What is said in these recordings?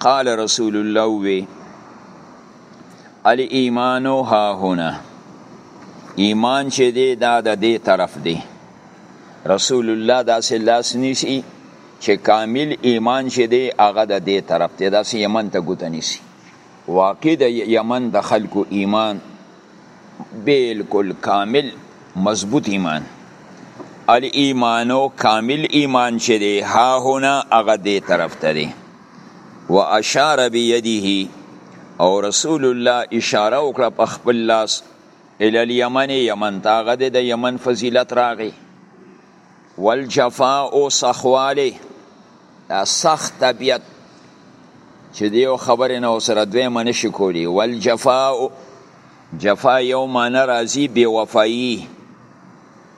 قال رسول الله وی الایمان ها هنا ایمان چې دی دا د دې طرف دی رسول الله داسې لاس نیسی چې کامل ایمان چې دی هغه د دې طرف دی داسې یمن ته ګوته نیسی واقع د یمن د خلکو ایمان بالکل کامل مضبوط ایمان الایمانو کامل ایمان چې دی ها هنا هغه دې طرف ته دی و اشار بيدیه او رسول الله اشاره وکړه په خپل لاس ال الیمن یمن ته هغه د یمن فضیلت راغی والجفاء صخواله دا سخت طبیعت چې د یو خبرې نه سره دویمه نه شي کولی والجفاء جفا یو معنی راځي بې وفایي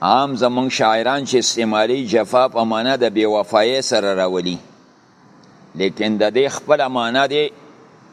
عام زمونږ شاعران چې استعمالي جفا په معنی د بې وفایۍ سره راولي لیکن د دې خپله معنی دی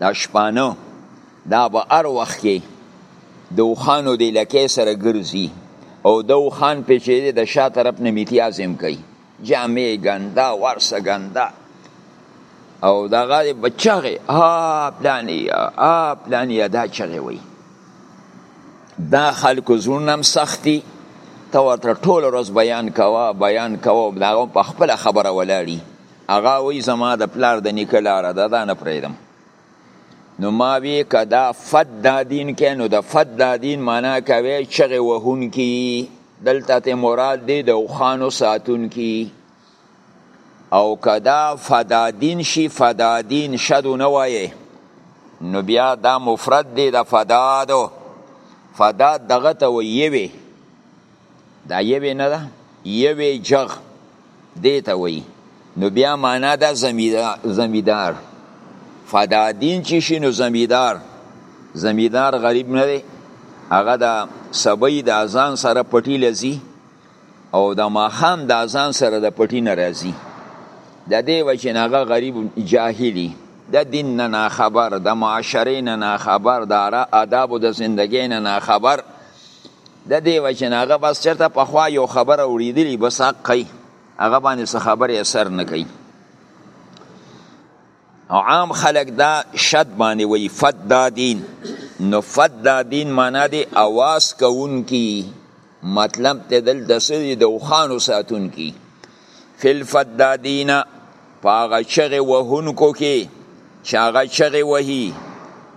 دا شپانه دا به هر وخت کې د اوښانو د لکې سره ګرځي او د اوښان پې چې د شا طرف نه میتیاز هم کوي جامې ګنده ورسه ګنده او دغه بچغه ها پلانی ها پلانی دا چغه وي دا خلکو زړونه هم سختي ته ورته ټول ورځ بیان کوه بیان کوه دا په خپل خبره ولاړی هغه وی زما د پلار د نیکه لاره ده دا نه پریدم نو ما وی که دا فد دا دین که نو د فد دا دین معنا کوي چغې وهونکي دلته ته مراد دی د اوښانو ساتونکي او که دا فدادین شي فدادین شدو نه وایې نو بیا دا مفرد دی د فدادو فداد دغه ته ویې وی دا یوې نه ده یوې جغ دې ته وایي نو بیا معنا ده زمیدار فدادین چې شي نو زمیدار زمیدار غریب نه دی هغه د سبی د اذان سره پټی لذي او د ماخام د اذان سره د پټی نه راځي د دې وجه نه هغه غریب جاهلی د دین نه نا خبر د معاشرې نه نا خبر د آدابو د زندګۍ نه نا خبر د دې وجه نه هغه بس چرته په خوا یو خبر اوریدلی بس حق کوي هغه باندې څه خبرې اثر نه کوي او عام خلک دا شد باندې وی فد دا دین نو فد دا دین معنا دی اواز کوونکی مطلب ته دلته سړي د وخانو ساتونکي فی الفدادین په هغه چغې وهونکو کې چې هغه چغې وهي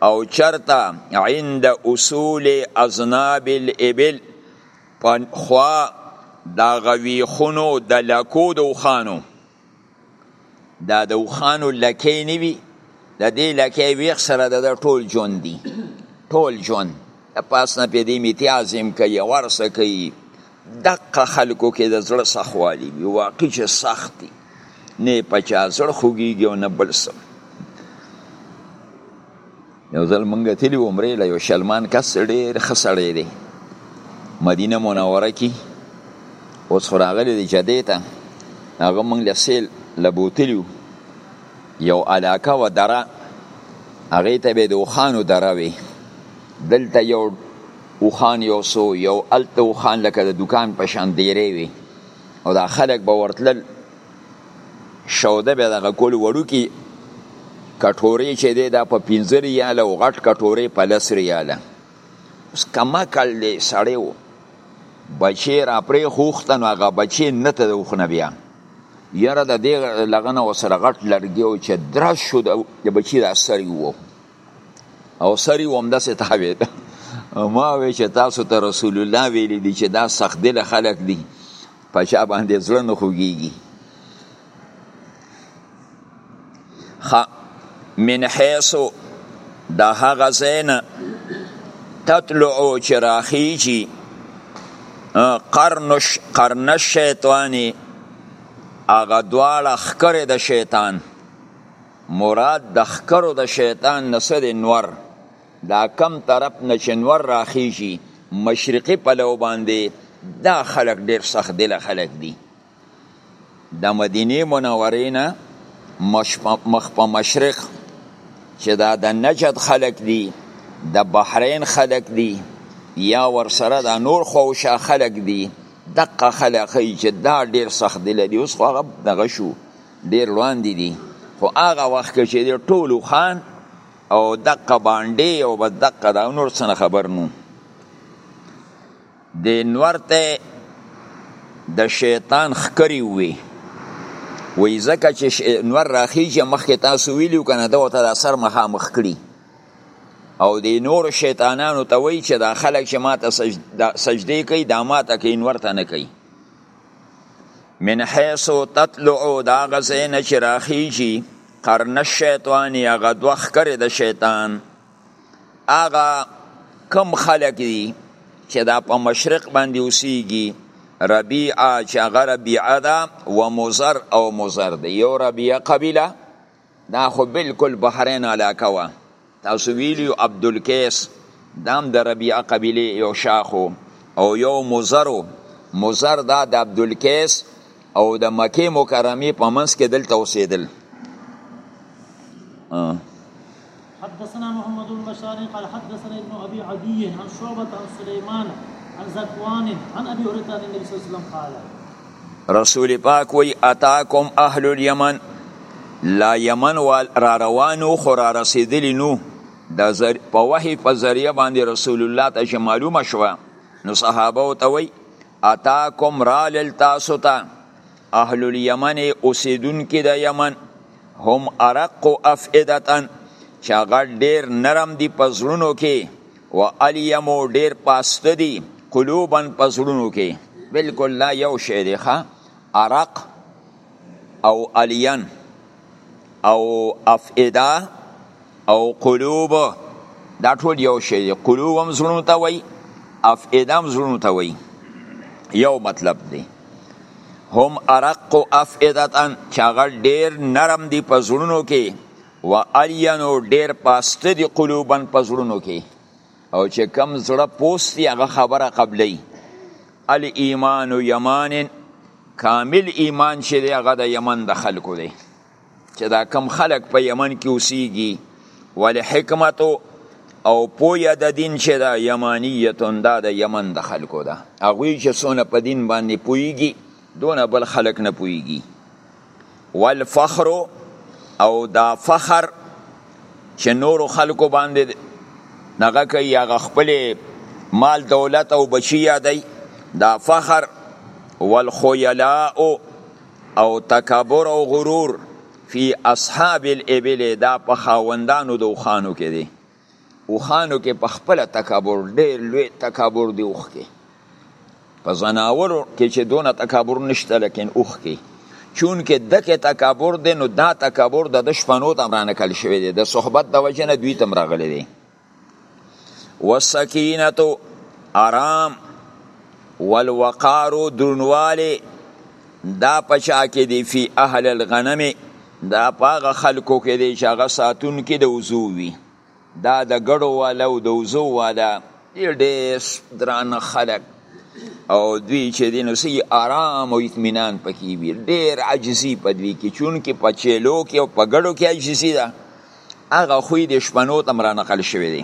او چرته عند اصول اذناب الابل په خوا دا غوی خونو د لکو د وخانو دا د وخانو لکې نه وي د دې لکې ویخ سره د ټول ژوند دي ټول ژوند پاس نه پې دې امتیاز هم کوي ورسه کوي دقه خلکو کې د زړه سخوالي وي واقعي چې سخت دي نه په چا زړه خوږیږي او نه بل څه یو ځل مونږ تللی عمرې له یو شلمان کس ډېر ښه سړی دی مدینه منوره کې اوس خو راغلی دی جدې ته هغه مونږ له سیل له بوتلي یو علاقه و دره هغې ته به د اوښانو دره وي دلته یو اوښان یو څو یو الته اوښان لکه د دکان په شان دیری وي او دا خلک به ورتلل شوده به دغه کول وړوکي کټورې چې دی دا په پنځه ریاله او غټ کټورې په لس ریاله اوس کمکل دی سړی و بچی را پرې خوښته نو هغه بچی نه ته د اوښ نه بیا یاره د دې لغنه وسره غټ لرګي او چې درس شو د بچی د اثر یو او سری وم داسې تاوی ده ما وی چې تاسو ته رسول الله ویلی دی چې دا سخت دل خلق دی په چا باندې زړه نه خوږیږي من حیث د هغه ځای نه تطلعو چې راخیږي قرنش قرنش شیطانی هغه دواړه ښکرې د شیطان مراد د ښکرو د شیطان نه څه دی نور دا کم طرف نه چې نور راخیږي مشرقي پلو باندې دا خلک ډیر سخت دل خلک دي د مدینه منورې نه مخ په مشرق چې دا د نجد خلک دي د بحرین خلک دي یا ورسره د نور خوشا خلک دي دقه خلک چې دا ډیر سخت دل دي اوس خو هغه دغه شو ډیر وړاندې دي خو هغه وخت کې چې د ټولو خان او دقه باندې او بس دقه دا نور څه خبر نو د نور ته د شیطان خکری وي وای زکه چې نور راخیږي مخکې تاسو ویلو کنه دا ته د اثر مخه مخ کړی او د نور شیطانانو ته وای چې دا خلک چې ماته سجده کوي دا ماته کوي نور ته نه کوي من حیث تطلعو دا غزین چې راخیږي قرن الشیطان یا غدوه ښکرې د شیطان هغه کم خلک دي چې دا په مشرق باندې اوسیږي ربیعه چې هغه ربیعه ده و مزر او مزر دی یو ربیعه قبیله دا خو بالکل بحرین علاقه وه تاسو ویلی عبدالقیس دام د ربیعه قبیله یو شاخ او یو مزر مزر دا د عبدالقیس او د مکه مکرمه په منځ کې دلته اوسېدل حدثنا محمد بن بشار قال حدثنا ابن ابي عدي عن شعبة عن سليمان عن زكوان عن ابي هريره عن النبي صلى الله عليه وسلم قال رسول پاک وی اتاکم اهل اليمن لا یمن وال را روانو خو را رسیدلی نو د زر په وحی په ذریعہ باندې رسول الله ته معلومه شوه نو صحابه او ته وی اتاکم رالل تاسو ته اهل الیمن اوسیدونکي د یمن هم ارق افئدتا چې هغه ډیر نرم دي په زړونو کې و الیمو ډیر پاسته دي قلوبا په زړونو کې بالکل لا یو شی دی ښه ارق او الین او افئده او قلوب دا ټول یو شی دی قلوب هم زړونو ته وای افئده هم زړونو ته وای یو مطلب دی هم ارق افئده چې هغه ډیر نرم دی په زړونو کې و الینو ډیر پاسته دی قلوبن په زړونو کې او چې کم زړه پوست دی هغه خبره قبلی الایمان یمان کامل ایمان چې دی هغه د یمن د خلکو دی چې دا کم خلک په یمن کې اوسیږي ول حکمت او پویا د دین چې دا یمانیتون دا د یمن د خلکو ده هغوی چې څونه په دین باندې پویږي دونه بل خلک نه پویږي والفخر او دا فخر چې نورو خلکو باندې دغه کوي هغه خپل مال دولت او بچی یادای دا فخر والخیلاء او تکبر او غرور فی اصحاب الابل دا په خاوندانو دوخانو کې دي اوښانو کې په خپل تکبر ډېر لوی تکبر دی اوښ کې په زناورو کې چې دونه تکبر نشته لیکن اوخ کې چون کې دکې تکبر دی نو دا تکبر د د شپنو ته را نقل شوی دی د صحبت د وجه نه دوی تم راغلی دی والسکینه آرام والوقار درنواله دا پچا کې دی فی اهل الغنم دا پاغه خلکو کې دی چې هغه ساتون کې د وزو وي دا د ګړو والا او د وزو والا ډېر دران خلک او دوی چې دی نو سی آرام او اطمینان پکې وي ډېر عجزي په دوی کې چون کې په چیلو کې او په ګړو کې عجزي ده هغه خوی د شپنو تم را نقل شوی دی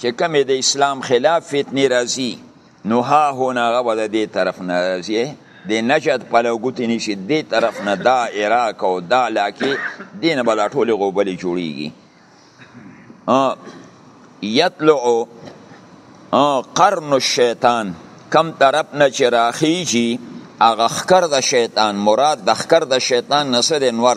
چې کومې د اسلام خلاف فتنې راځي نو ها هونه هغه به د دې طرف نه راځي د نجد پلوګوتې نه شي دې طرف نه دا عراق او دا علاقې دې نه به دا ټولې غوبلې جوړېږي یطلع قرن الشیطان کم طرف نه چې راخیږي هغه ښکر د شیطان مراد د ښکر د شیطان نه څه دی نور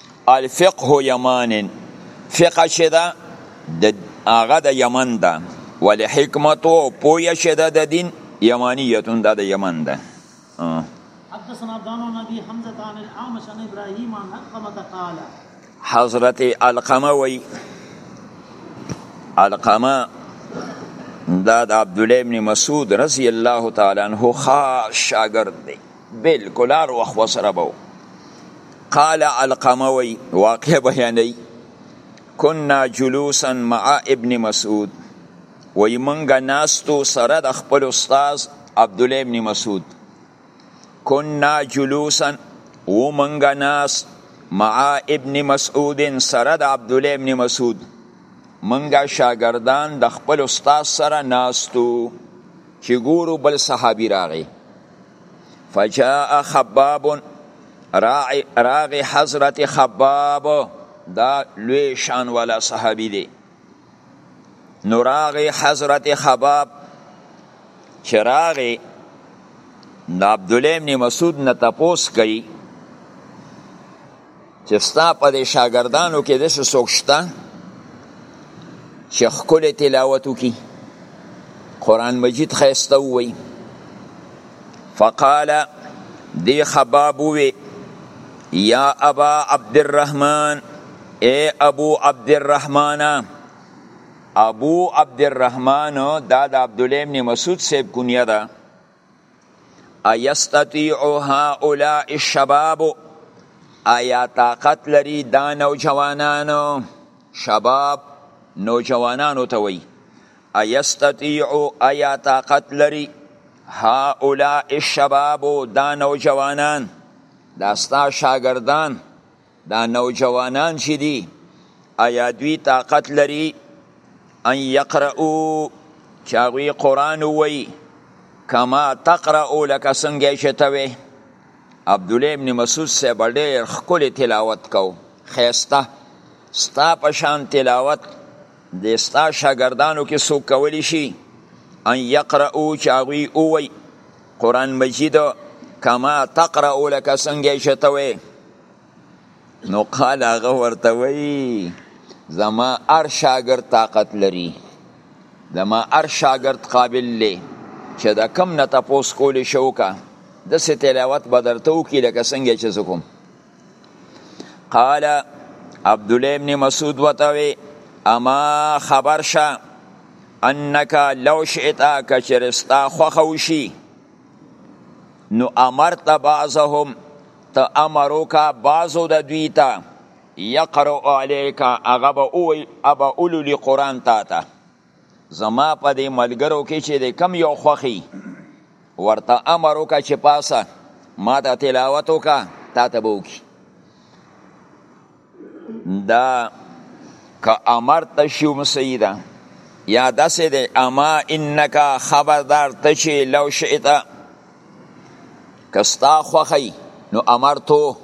الفقه یمان فقه چې ده د هغه د یمن ده ولې حکمت او پوهه چې ده د دین یمانیتون ده د یمن ده حدثنا عبدان نبی حمزه عن العامش عن ابراهيم عن حقمه قال حضرت القمه وی القمه دا د عبد الله ابن مسعود رضی الله تعالی عنہ خاص شاګرد دی بالکل هر وخت وسره به قال علقمه وی واقع بیانوي كنا جلوسا مع ابن مسعود وی منګه ناستو سره د خپل استاد عبد الله ابن مسعود كنا جلوسا و منګه ناست مع ابن مسعود سره د عبد الله ابن مسعود منګه شاګردان د خپل استاد سره ناستو چې ګورو بل صحابي راغی فجاء خباب راعي راغي حضرت خباب دا لوی شان والا صحابي دی نو راغي حضرت خباب چې راغي د عبد الله ابن مسعود نه تپوس کوي چې ستا په دې شاګردانو کې داسې څوک شته چې ښکلی تلاوت وکړي قرآن مجید ښایسته ووایي فقاله دی خباب وی یا ابا عبد الرحمن اے ابو عبد الرحمن ابو عبد الرحمن دا د عبد الله ابن مسعود صاحب کنیه ده ایستطیع هؤلاء الشباب آیا طاقت لري دا نوجوانانو شباب نوجوانانو ته وي ایستطیع آیا طاقت لري هؤلاء الشباب دا نوجوانان دا ستا شاګردان دا نوجوانان چې دي ایا دوی طاقت لري ان یقرأو چې هغوی قرآن ووایي کما تقرأو لکه څنګه چې ته وې عبدالله ابن مسعود صاحب ډېر ښکلی تلاوت کو ښایسته ستا په شان تلاوت د ستا شاګردانو کې څوک کولی شي ان یقرأو چې هغوی ووایي قرآن مجید کما تقرأو لکه څنګه چې ته وې نو قال هغه ورته وی زما ار شاګرد طاقت لري زما ار شاګرد قابل لې چې دا کم نه تاسو کول شو کا د سې تلاوت بدرته وکي لکه څنګه چې زکم قال عبد الله ابن مسعود وتوي اما خبر شه انک لو شئت کچرستا خوخوشی نو امرت بعضهم ته امر وکا بازو د دوی ته یقرو علیکا هغه به اوی ابا اولو لی قرآن تا ته زما په دې ملګرو کې چې د کم یو خوخي ورته امر وکا چې پاسه ما ته تلاوت وکا تا ته به وکي دا که امر ته شي هم صحیح ده یا داسې دی اما انک خبردار ته چې لو شئت که ستا خوښی نو امر تو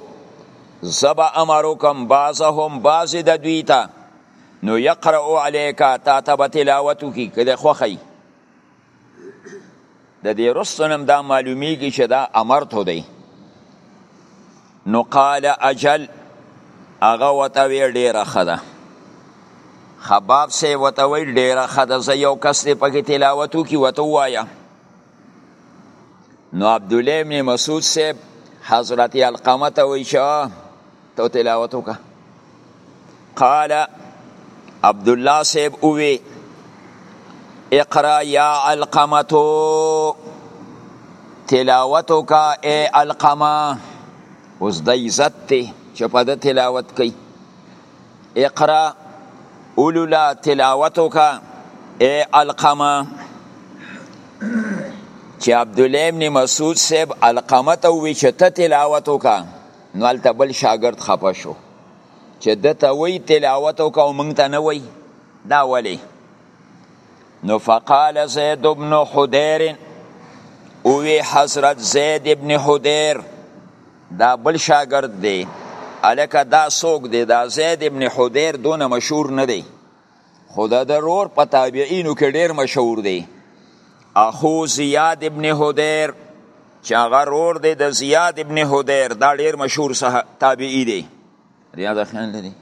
زبا امرو کم بعضهم بعضې د دوی ته نو یقرأ علیکا تا ته به تلاوت وکړي که د خوښی د دې رسنم دا معلومیږي چې دا امر ته دی نو قال اجل هغه وته وی ډیره خده خباب سه وته وی ډیره خده زه یو کس دی پکې تلاوت کی وته وایا نو عبد الله ابن مسعود سه حضرت القمه ته وی چې تو تلاوت وکا قال عبد الله صاحب اووی اقرا یا القمتو تلاوت وکا اے القما اوس د عزت ته چې په د تلاوت کوي اقرا اولولا تلاوت وکا اے القما چې عبد الله ابن مسعود صاحب القمه ته وی چې ته تلاوت وکا نو هلته بل شاګرد خپه شو چې ده ته وی تلاوت وکړه او موږ ته نه وی دا ولې نو فقال زید بن حدیر اوی حضرت زید ابن حدیر دا بل شاګرد دی الکه دا څوک دی دا زید ابن حدیر دونه مشهور نه دی خو د ضرور په تابعینو کې ډیر مشهور دی اخو زیاد ابن هدیر چې هغه رور دی د زیاد ابن هدیر دا ډیر مشهور تابعی دی ریاض خان لري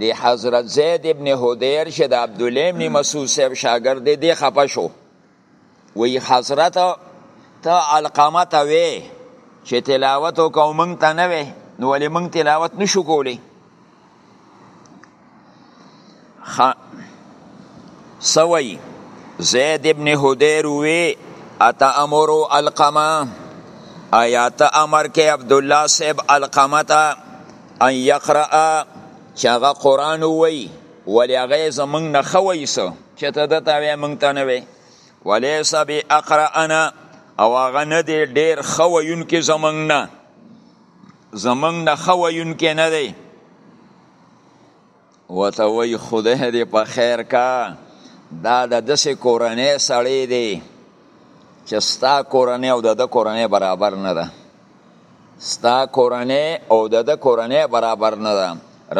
دی حضرت زید ابن هدیر چې د عبد الله ابن مسعود صاحب شاګرد دی خپه شو وی حضرت ته علقمه ته وی چې تلاوت وکاو مونږ ته نه وی نو ولې مونږ تلاوت نشو کولی خ... سوی زید ابن حدیر وی اتا امرو علقمه آیات امر کې عبد الله صاحب علقمه ته ان یقرأ چې هغه قرآن وی ولی هغه زمونږ نه ښه وایي څه چې ته ده ته وایې مونږ ته نه وایې ولیس باقرأنا او هغه نه دی ډېر ښه ویونکی زمونږ نه زمونږ نه ښه ویونکی نه دی ورته وایي خدای دې په خیر کا دا د داسې کورنۍ سړی دی چې ستا کورنۍ او د ده کورنۍ برابر نه ده ستا کورنۍ او د د کورنۍ برابر نه ده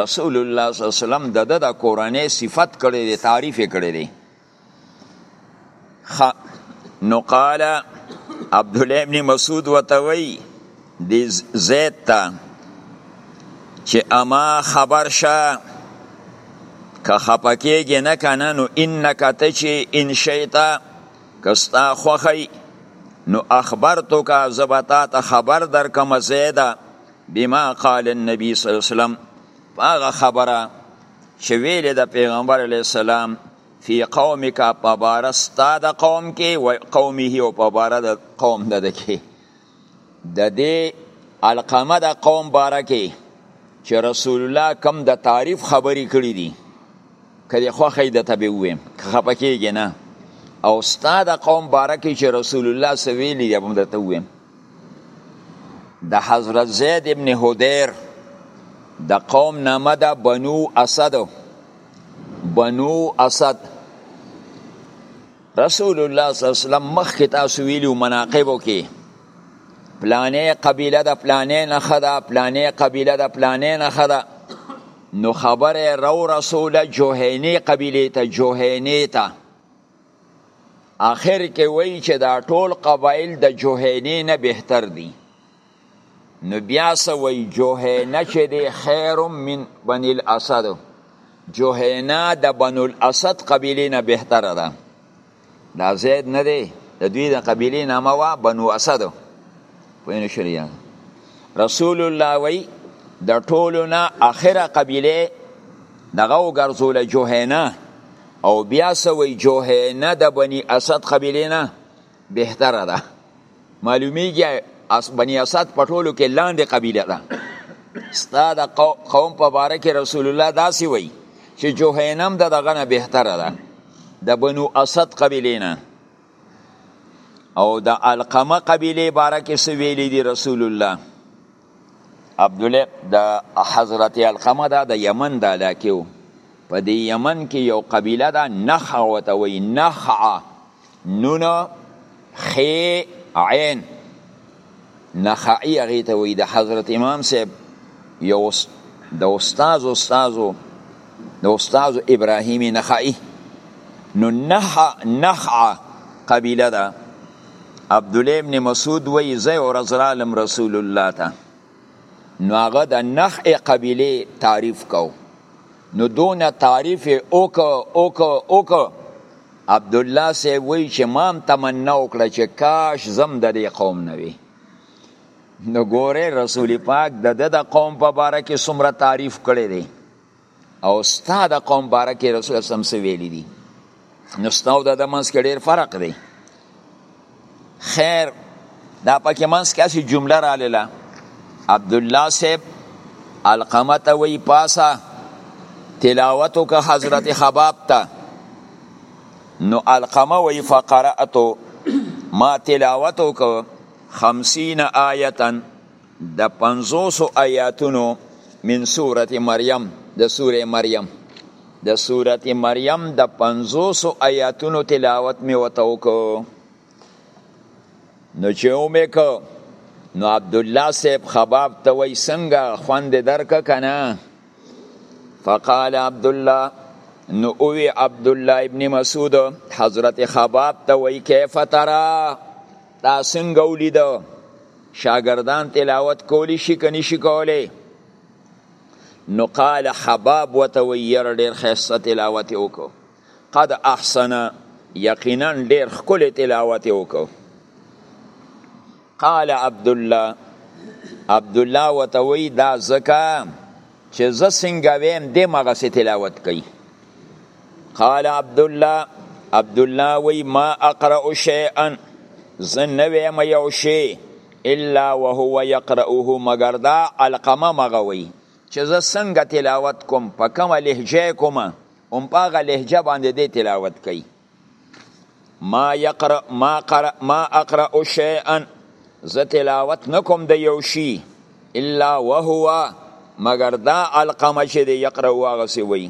رسول الله صلی الله علیه وسلم د د کورنۍ صفت کړی دی تعریف کړی دی خ نو قال عبد الله ابن مسعود وتوي د زید ته چې اما خبر شه که خپکیږي نه کنه نو انک ته چې ان شیطان که ستا خوښی نو اخبرتو کا زبتا ته خبر در کم زیده بما قال النبی صلی الله علیه وسلم هغه خبره چې ویل د پیغمبر علی السلام فی قومک په بار ستا د قوم کې و قومه او په بار د قوم د کې د دې علقمه د قوم باره کې چې رسول الله کم د تعریف خبرې کړې دي که د خوښې د تبه ویم که خپه کېږي نه او ستا د قوم باره کې چې رسول الله سویلی دی هم درته ویم د حضرت زید ابن هدیر د قوم نامه ده بنو اسد بنو اسد رسول الله صلی الله علیه وسلم مخکې تاسو ویلو مناقبو کې پلانې قبیله د پلانې نه خدا پلانې قبیله د پلانې نه خدا نو خبره رو رسول جوهینی قبیله ته جوهینی ته آخر کې وایي چې دا ټول قبایل د جوهینی نه بهتر دي نو بیا سوی جوهینه چې دی خیر من بنی الاسد جوهینه د بنو الاسد قبیله نه بهتره ده دا زید نه دی د دوی د قبیله نامه وا بنو اسد پوینه شریه رسول الله وی د ټولو نه اخره قبیله دغه وګرځول جوهینه او بیا سوی جوهینه د بنی اسد قبیله نه بهتره ده معلومیږي بنی اسد په ټولو کې لاندې قبیله ده ستا د قوم په باره کې رسول الله داسې وایي چې جوهینم د دغه نه بهتره ده د بنو اسد قبیله نه او د القمه قبیله باره کې څه ویلي دي رسول الله عبد الله د حضرت القمه دا د یمن د علاقې په دې یمن کې یو قبیله ده نخعه ورته وایي نخعه نون خی عین نخعی هغه ته وی د حضرت امام صاحب یو د استاد استاد د استاد ابراهیم نخعی نو نح نخع قبیله ده عبد الله ابن مسعود وی زه ورځ رالم رسول الله ته نو هغه د نخع قبیله تعریف کو نو دون تعریف اوک اوک اوک عبد الله سی وی چې مام تمنا وکړه چې کاش زم د دې قوم نه وي نو ګوره رسول پاک د د قوم په باره کې څومره تعریف کړی دی او ستا د قوم باره کې رسول الله سم سویلی دي نو ستا او د منس کې ډیر فرق دی خیر دا پکې منس کې اسی جمله را لاله عبد الله صاحب القمه ته وی پاسه تلاوت وک حضرت خباب ته نو القمه وی فقرات ما تلاوت وک 50 آیتن د پنځوسو آیاتونو من سورة مریم د سورې مریم د سورة مریم د پنځوسو آیاتونو تلاوت مې وته وکړو نو چې ومې کو نو عبدالله صاحب خباب ته وای څنګه خوند درک کنه فقال عبدالله نو اوی عبدالله ابن مسعود حضرت خباب ته وای کیف ترا دا څنګه ولیده شاګردان تلاوت کولی شي که نشي کولی نو قال حباب وته ویر ډیر خسته تلاوت وکړو قد احسن یقینا ډیر خکل تلاوت وکړو قال عبد الله عبد الله وته وی دا زکه چې ز څنګه ویم د مغه تلاوت کوي قال عبد الله عبد الله وی ما اقرا شیئا زه نه ویم یو شی الا وهو یقرأه مگر دا علقمه مغه وی چې زه څنګه تلاوت کوم په کومه لهجه کوم هم په هغه لهجه باندې دی تلاوت کوي ما یقرأ ما قرأ ما اقرأ شیئا زه تلاوت نکوم د یو شی الا وهو مگر دا القمه چې دی یقرأ هغه سی وی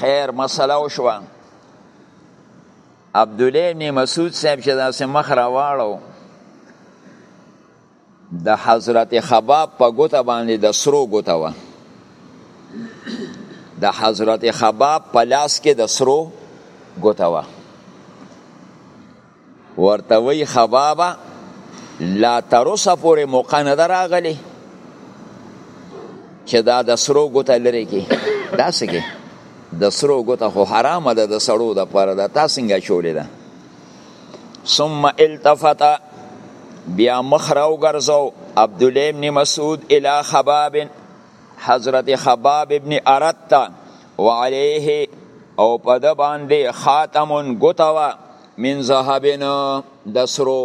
خیر مسله وشوه عبد الله بن مسعود صاحب چې داسې مخ راواړو د حضرت خباب په ګوته باندې د سرو ګوته وه د حضرت خباب په لاس کې د سرو ګوته وه ورته وی خبابه لا تر اوسه پورې موقع نه ده راغلې چې دا د سرو ګوته لرې کې داسې کې د سرو ګوته خو حرامه ده د سړو دپاره ده تا څنګه چولې ده ثم التفت بیا مخ راو ګرځاو عبد الله ابن مسعود الی خباب حضرت خباب ابن ارت وعليه او په د باندې خاتم غتوا من ذهبنا دسرو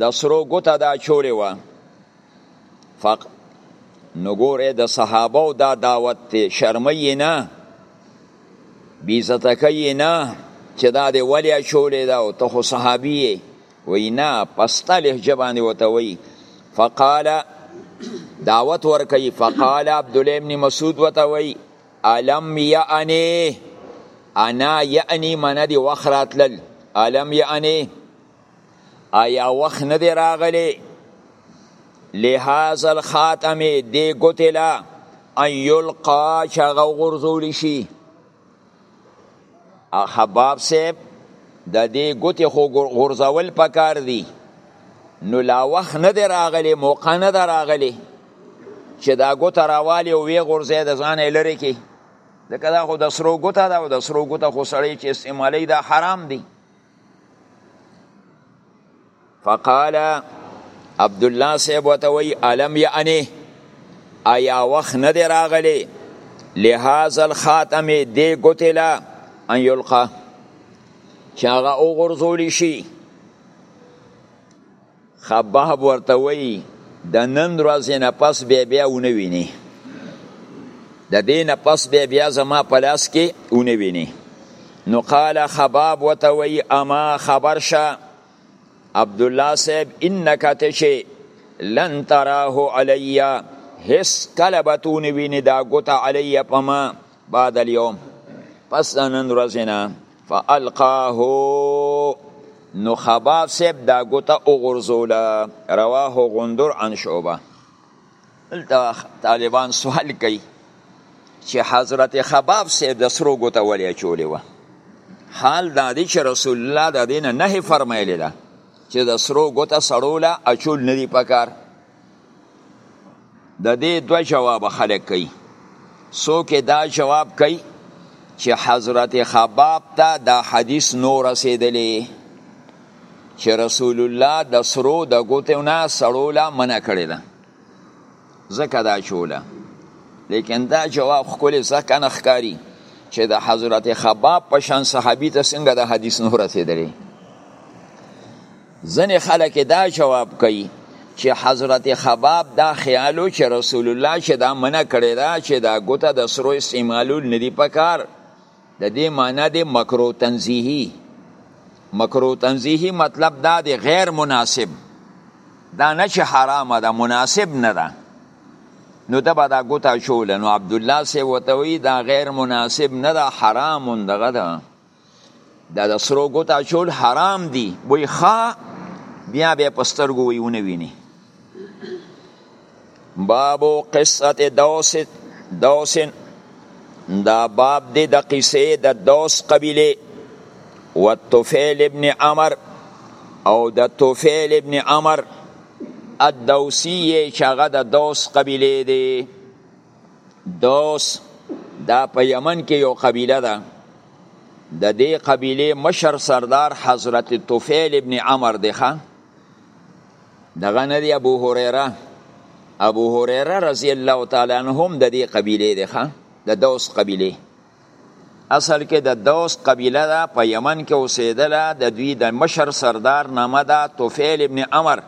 د سرو ګوته دا چولې وه فق نو ګوره د صحابه او دا دعوت ته شرمې نه بیزته کوي نه چې دا دی ولی چولې دا او ته خو صحابي یې وای نه پسته لهجه باندې وته وای فقال دعوت ورکي فقال عبد الله ابن مسعود وته وای الم یعنی انا یعنی من دی وخراتل الم یعنی ایا وخت نه دی راغلی لهذا الخاتم دی ګوتې لا ان یلقا چې هغه وغورځول شي حباب صاحب د دې ګوتې خو غورځول پکار دي نو لا وخت نه دی راغلی موقع نه ده راغلی چې دا ګوته راوالي او ویې غورځی د ځان یې لرې کړي ځکه دا خو د سرو ګوته ده او د سرو ګوته خو سړی چې استعمالوي دا حرام دی فقال عبد الله صاحب وتوي الم يعني ايا وخت نه دی راغلی لهذا الخاتم دی قتلا ان يلقى چې هغه وغورځول شي خباب ورته وایي د نن ورځې نه پس بیا بیا ونه ویني د دې نه پس بیا بیا زما په لاس کې ونه ویني نو قال خباب ورته وایي اما خبر شه عبدالله صاحب انک ته چې لن تراه علیه هیڅ کله به تو نه ویني دا ګوته علیه په ما بعد اليوم پس د نن ورځې نه فالقاه نو خباب صاحب دا ګوته وغورځوله رواه غندور عن شعبه دلته طالبان سوال کوي چې حضرت خباب صاحب د سرو ګوته ولې اچولې وه حال دا دی چې رسول الله د دې نه نهې فرمایلې ده چې د سرو ګوته سړو له اچول نه دي پکار د دې دوه جواب خلک کوي څوک دا جواب کوي چې حضرت خباب ته دا حدیث نور رسیدلی چې رسول الله د سرو د ګوتو نه سړوله منع کړې ده ځکه دا چوله لیکن دا جواب خپل ځکه نه ښکاري چې د حضرت خباب په شان صحابي ته څنګه د حدیث نور رسیدلی ځنې خلک دا جواب کوي چې حضرت خباب دا خیال و چې رسول الله چې دا منع کړی دا چې دا ګوته د سرو استعمالول نه دي پکار د دې معنی د مکرو تنزیهی مکرو تنزیهی مطلب دا دی غیر مناسب دا نه چې حرام ده مناسب نه ده نو دا به دا ګوته شول نو عبدالله سی وتوی دا غیر مناسب نه ده حرام دغه ده دا د سرو ګوت اچول حرام دي وای ښا بیا به پسترګو ویونه ویني بابو قصه دوس دوسن دا باب دی د قصې د دوس قبیله و توفیل ابن عمر او د توفیل ابن عمر الدوسی چې هغه د دوس قبیله دی دوس دا په یمن کې یو قبیله ده د دې قبیله مشر سردار حضرت طفیل ابن عمر دی ښه دغه نه دی ابو هریره ابو هریره رضی الله تعالی عنه هم د دې قبیله دی ښه د دوس قبیله اصل کې د دوس قبیله ده په یمن کې اوسېدله د دوی د مشر سردار نامه ده طفیل ابن عمر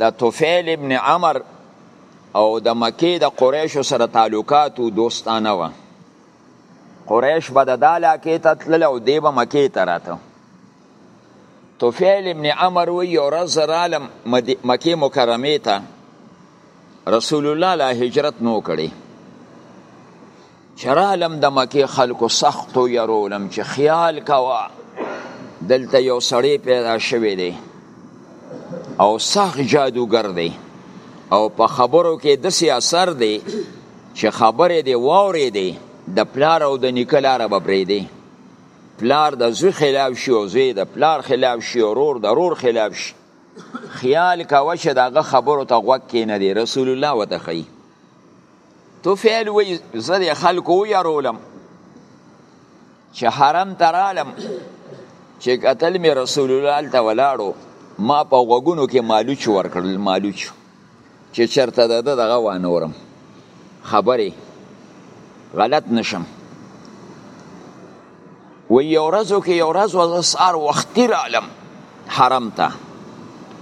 د طفیل ابن عمر او د مکې د قریشو سره تعلقات او دوستانه و قریش به د دا علاقې ته تلل او دی به مکې ته راته طفیل ابن عمر وی یو ورځ رالم مکې مکرمې ته رسول الله لا هجرت نو کړی چې رالم د مکې خلکو سخت ویرولم چې خیال کوه دلته یو سړی پیدا شوی دی او سخت جادوګر دی او په خبرو کې داسې اثر دی چې خبرې دی واورې دی د پلار او د نیکه لاره به پرېږدي پلار د زوی خلاف شي او زوی د پلار خلاف شي ورور د ورور خلاف شي خیال کوه چې دغه خبرو ته غوږ کېنه دی رسول الله ورته ښیي توفیل وی زه د خلکو یارولم چې حرم ته رالم چې قتل مې رسول الله هلته ولاړو ما په غوږونو کې مالوچ ورکړل مالوچ چې چرته د ده دغه وانورم خبرې غلط نشم وی یو ورځو کې یو ورځ وځه سار وختی رالم حرم ته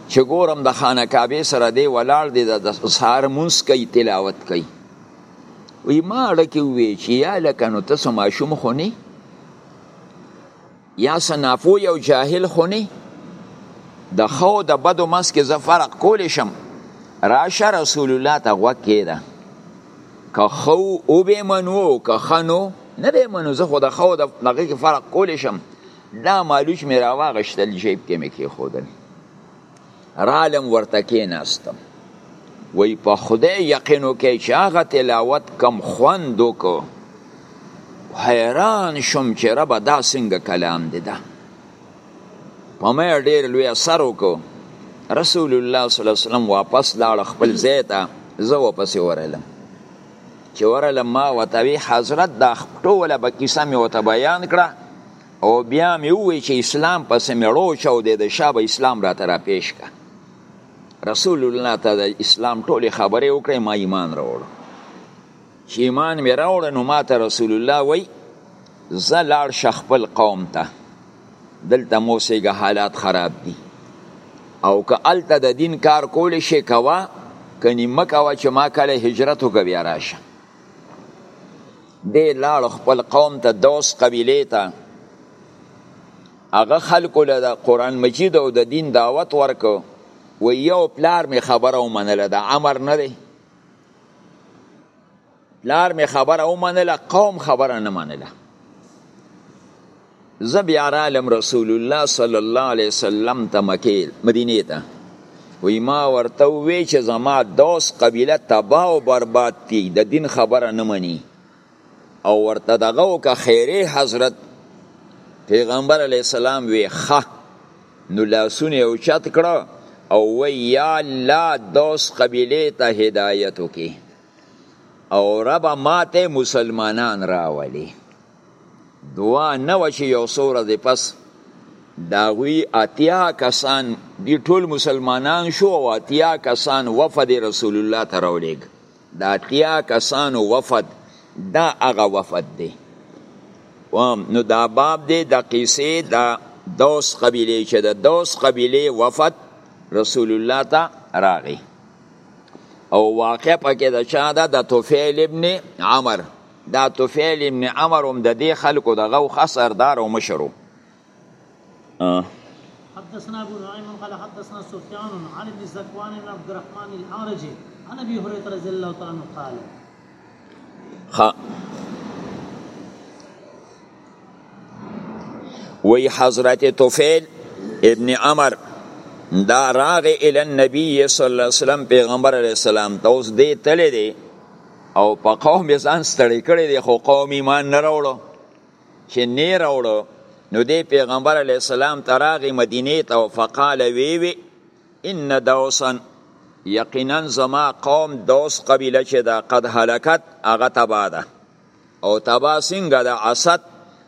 چې ګورم د خانه کعبه سره دی ولاړ دی د سار مونږ کوي تلاوت کوي وی ما لکه وی چې یا لکه نو تاسو ماشوم خو نه یا سنافو یو جاهل خو نه د خو د بدو مس کې زه فرق کولی شم راشه رسول الله ته غوږ کېده که خو او به منو که خنو نه به منو زه خو د خو د دغه کې فرق کول شم دا مالوچ مې راواغشتل جیب کې مې کې خودل رالم ورته کې ناستم وی په خدای یقینو کې چې هغه تلاوت کم خوند وکړو حیران شوم چې ربه دا څنګه کلام دی ده په ما ډیر لوی اثر وکړو رسول الله صلی الله علیه وسلم واپس لاړ خپل ځای ته زه واپس ورلم چې ورلم ما وتوی حضرت دا ټوله به کیسه مې وته بیان کړه او بیا مې ووی چې اسلام پسې مې ړو شو دی د شابه اسلام راته را پیش کړه رسول الله ته د اسلام ټولې خبرې وکړې ما ایمان راوړو چې ایمان مې راوړ نو ماته رسول الله وای زه لاړ شه خپل قوم ته دلته مو سیګه حالات خراب دي او که الته د دین کار کول شي کوا کني مکوا چې ما کله هجرت وکړ بیا راشه دې لاړ خپل قوم ته دوس قبیله ته هغه خلکو له قران مجید او د دین دعوت ورکو و یو پلار می خبره ومنله د امر نه دی پلار می خبره ومنله قوم خبره نه منله زه بیا رالم رسول الله صلی الله علیه وسلم ته مکه مدینه ته وی ما ورته وی چې زما دوست قبیله تبا او برباد تی د دین خبره نه منی او ورته دغه وکه خیره حضرت پیغمبر علی السلام وی خ نو لاسونه او چت کړه او وی یا الله دوس قبیله ته هدایت وکي او رب ماته مسلمانان راولي دعا نه و چې یو څو ورځې پس دا غوی اتیا کسان دی ټول مسلمانان شو او اتیا کسان وفد رسول الله ته راولېږي د اتیا کسانو وفد دا هغه وفد دی وام نو دا باب دی د قیسې د دوس قبیله چې د دوس قبیله وفد رسول الله ته راغی او واقع پکې د چا ده د طفیل ابن عمر دا طفیل ابن عمر هم د دې خلکو دغه سردار او مشرو حدثنا ابو نعيم قال حدثنا سفيان عن ابن زكوان بن عبد الرحمن الاعرج عن ابي هريره رضي الله تعالى عنه قال خا وی حضرت طفیل ابن عمر دا راغ ال نبی صلی الله علیه وسلم پیغمبر علیه السلام ته اوس دې تللی دی او په قوم یې ځان ستړی کړی دی خو قوم ایمان نه راوړو چې نه راوړو نو دی پیغمبر علی السلام تراغي مدینه ته او فقال وی وی ان دوسا یقینا زما قوم دوس قبیله چې دا قد هلاکت هغه تبا ده او تبا څنګه ده اسد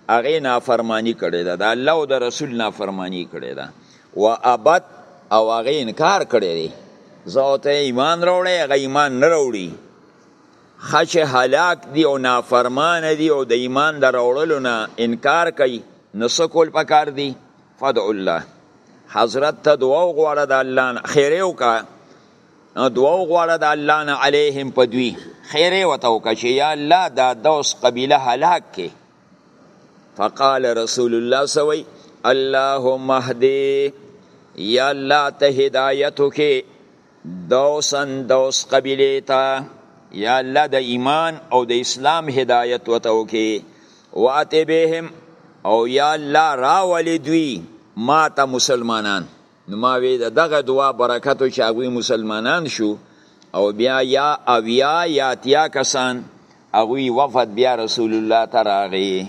هغه نافرمانی کړی ده د الله او د رسول نافرمانی کړی ده و ابد او هغه انکار کړی دی زه ته ایمان راوړی هغه ایمان نه راوړي ښه چې هلاک دي او نافرمان دي او د ایمان د راوړلو نه انکار کوي نو څه کول پکار دي فدع الله حضرت ته دعا وغواړه د الله نه خیره وکړه نو دعا وغواړه د الله نه علیهم په دوی خیره وته وکړه چې یا الله دا دوس قبیله هلاک کې فقال رسول الله سوی اللهم اهدی یا الله ته هدایت وکړي دوسن دوس قبیلې ته یا الله د ایمان او د اسلام هدایت وته وکي واته بهم او یا الله راولې دوی ما ته مسلمانان نو ما وی دغه دعا برکت چې هغه مسلمانان شو او بیا یا اویا یا تیا کسان هغه وفد بیا رسول الله تراغي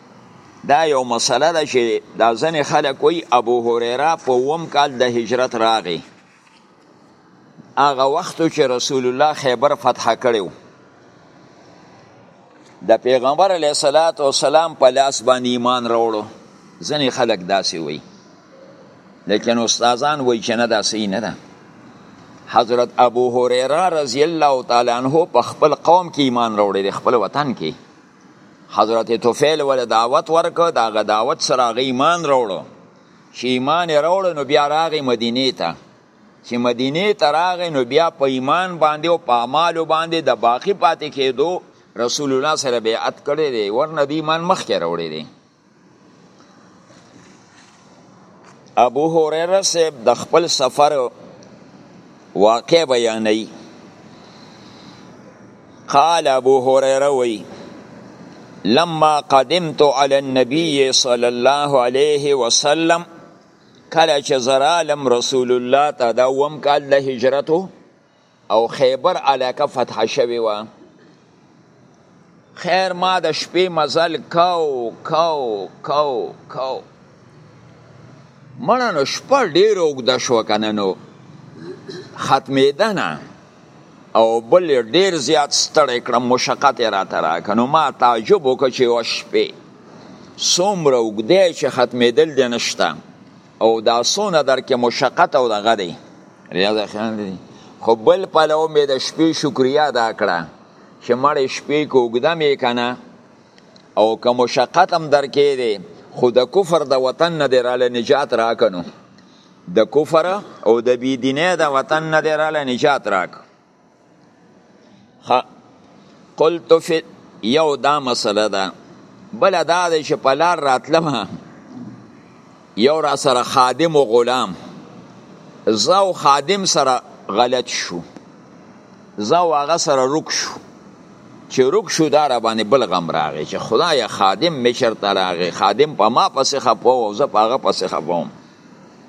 دا یو مسله ده چې دا ځنې خلک وایي ابو هریره په اووم کال د هجرت راغی هغه وخت چې رسول الله خیبر فتح کړو د پیغمبر علیه صلوات و سلام په لاس باندې ایمان راوړو ځنې خلک داسې وایي لیکن استادان وایي چې نه دا صحیح نه ده حضرت ابو هریره رضی الله تعالی عنہ په خپل قوم کې ایمان راوړی دی خپل وطن کې حضرت طفیل ول دعوت ورکړ دا غ دعوت سره غ ایمان راوړو چې ایمان راوړو نو بیا راغی مدینه ته چې مدینه ته راغی نو بیا په ایمان باندې او په اعمالو باندې د باقی پاتې کېدو رسول الله سره بیعت کړی دی ورنه دی ایمان مخکې راوړی دی ابو هريره صاحب د خپل سفر واقع بیانوي قال ابو هريره وی لما قدمت على النبي صلى الله عليه وسلم کله چې زرالم رسول الله ته دا وم کال د هجرتو او خیبر علاقه فتح شوی و خیر ما د شپې مزل کاو کاو کاو کاو مړه نو شپه ډېره اوږده شوه که نه نو ختمېده نه او بل ډېر زیات ستړی کړم مشقت یې راته راکړه نو ما تعجب وکړ چې یوه شپې څومره اوږدی چې ختمېدل دی نشته او دا سونه در کې مشقت او دغه دی ریاض خان دی خو بل پلو مې د شپې شکریا ادا کړه چې مړې شپې کې اوږده مې که نه او که مشقت هم در کې دی خو د کفر د وطن نه دی راله نجات راکنو د کفر او د بی دینه د وطن نه دی راله نجات راک ها قلت فی یو دا مسله ده بل دا ده چې په لار راتلم یو را سره خادم او غلام زو خادم سره غلط شو زو هغه سره رک شو چې رک شو دا را باندې بل غم راغی چې خدای خادم مشر ته راغی خادم په ما پسې خپو او زه په هغه پسې خپوم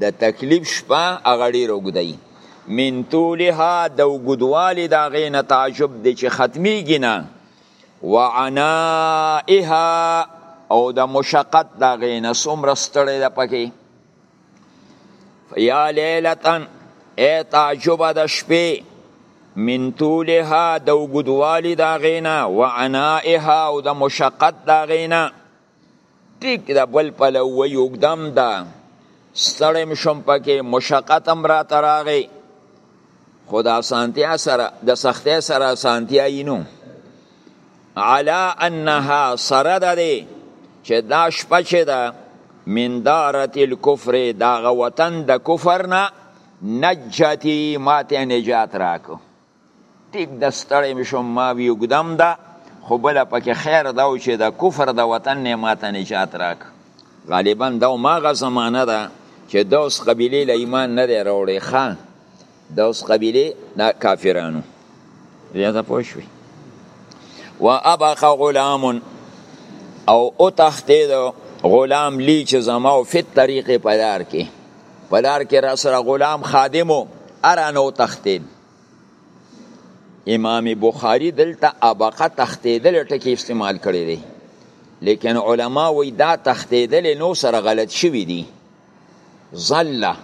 د تکلیف شپه هغه ډیر اوږده وي من طولها د اوږدوالي د هغې نه تعجب دی چې ختمیږي نه وعنائها او د مشقت د هغې نه څومره ستړی ده پکې یا لیلتن ای تعجبه د شپې من طولها د اوږدوالي د هغې نه وعنائها او د مشقت د هغې نه ټیک د بل پلو وی اوږدم ده ستړی م شوم پکې مشقت هم راته راغی خو د اسانتیا سره د سختۍ سره اسانتیا یې نو علا انها سره ده دی چې دا شپه چې ده من دارت الكفر داغه وطن د کفر نه نجاتی ماته نجات راکو ټیک د ستړی مې شوم ما وی اوږدم ده خو بله پکې خیر دا و چې د کفر د وطن نه ماته نجات راک غالبا دا ماغه زمانه ده چې دوس قبیله له ایمان نه دی راوړی ښه دوس قبیله دا کافرانو بیا ته پوه شوې و ابخ غلام او او تختې غلام لی چې زما او فت طریقې په لار کې په لار کې را سره غلام خادمو ارانو تختید امام بخاری دلته ابقه تختیدل ټکی استعمال کړی دی لیکن علما وی دا تختیدل نو سره غلط شوی دی زله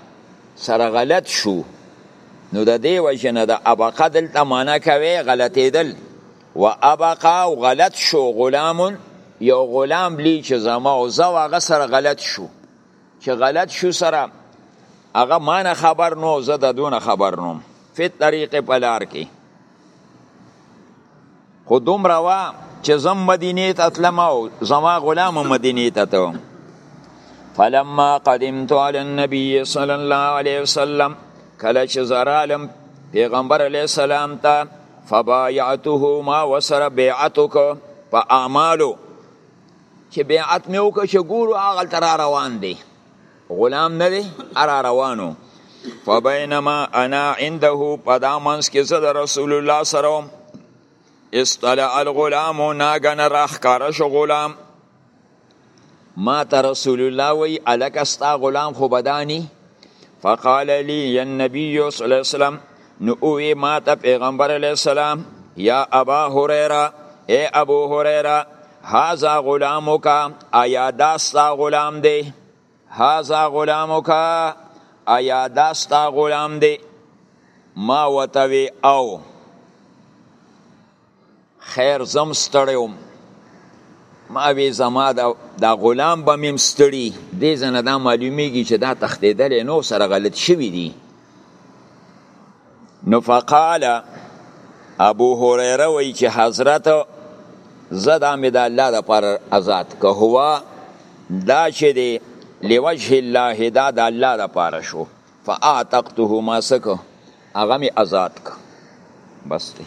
سره غلط شو نو د دې وجنه د ابقه دلته معنا کوي غلطیدل و ابقا او غلط شو غلام یو غلام لی چې زما او زو هغه سره غلط شو چې غلط شو سره هغه مانه خبر نو زه د دونه خبر نوم فی طریق پلار کې خو دومره وا چې زم مدینه ته تلم او زما غلام مدینه ته ته فلما قدمت علی النبی صلی الله علیه وسلم کله چې زرالم پیغمبر علیه السلام ته فبایعته ما وسره بیعتک په اعمالو چې بیعت مې وکړ چې ګورو هغه تر روان دی غلام نه دی را روانو فبینما انا عنده په دا منځ کې زه د رسول الله سره وم اصطلع الغلام ناګنه راښکاره شو غلام ما ته رسول الله وی الک ستا غلام خو بدانی فقال لي النبي صلی الله علیه وسلم نو اوی ماته پیغمبر علی السلام یا ابا هریره ای ابو هریره هاذا غلامک آیا داستا غلام دی هاذا غلامک آیا داستا غلام دی ما وتوی او خیر زم ستړی وم ما وی زما دا, دا غلام به میم ستړي دې زنه دا معلومیږي چې دا تختیدل نو سره غلط شوی دی نو فقال ابو هريره وی چې حضرت زدا مې د الله د پر آزاد که هوا دا چې دی لوجه الله دا د الله د پاره شو فاعتقته ما سک هغه می آزاد ک بس دی